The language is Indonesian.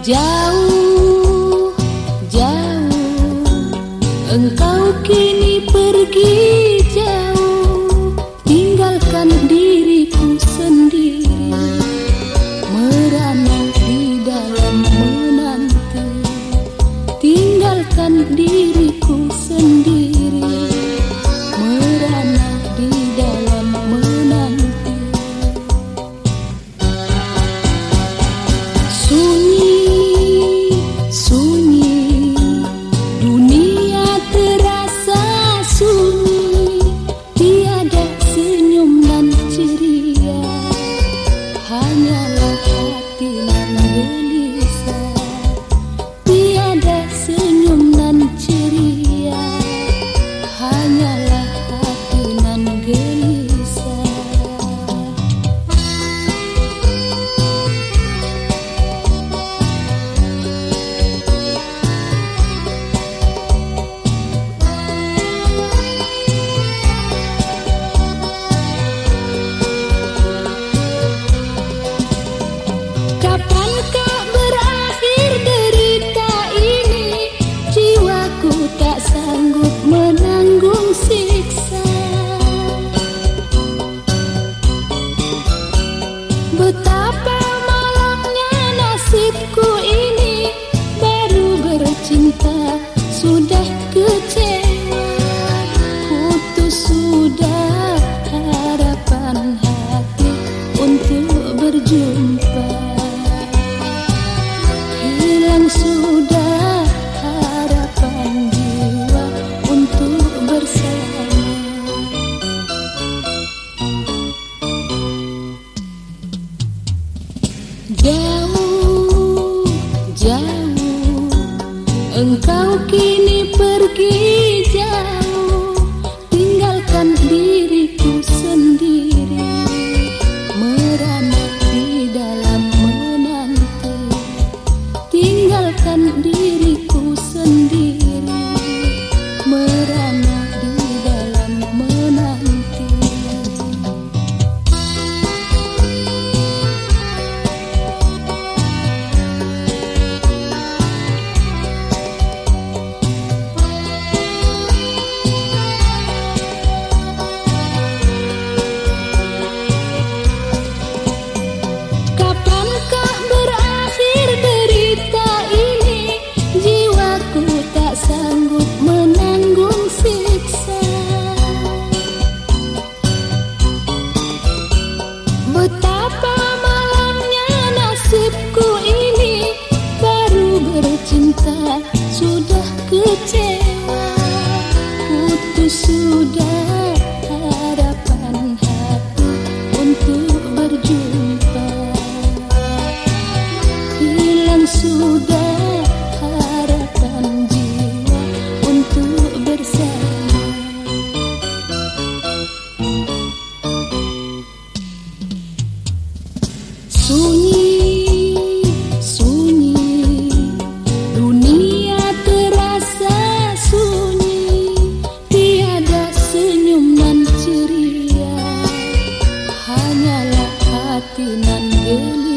Jauh, jauh Engkau kini pergi jauh. Tinggalkan diriku sendiri Merana di dalam menanti. Tinggalkan diriku sendiri. Engkau kini pergi jauh. Tinggalkan diriku sendiri. Merana di dalam menanti. Tinggalkan diriku sendiri. sudah kecewa. nanti nan gelis